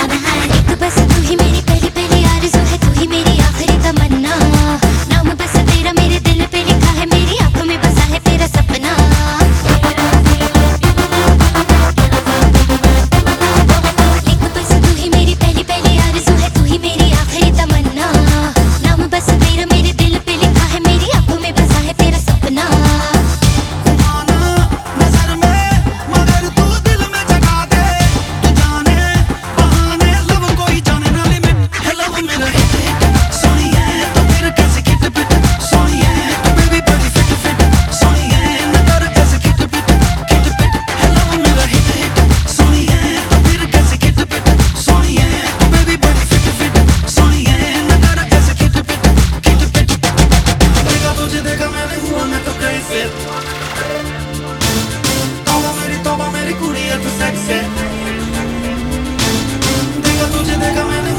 Now the high तू मैं मेरी कुड़ी देखा तुझे देखा मैंने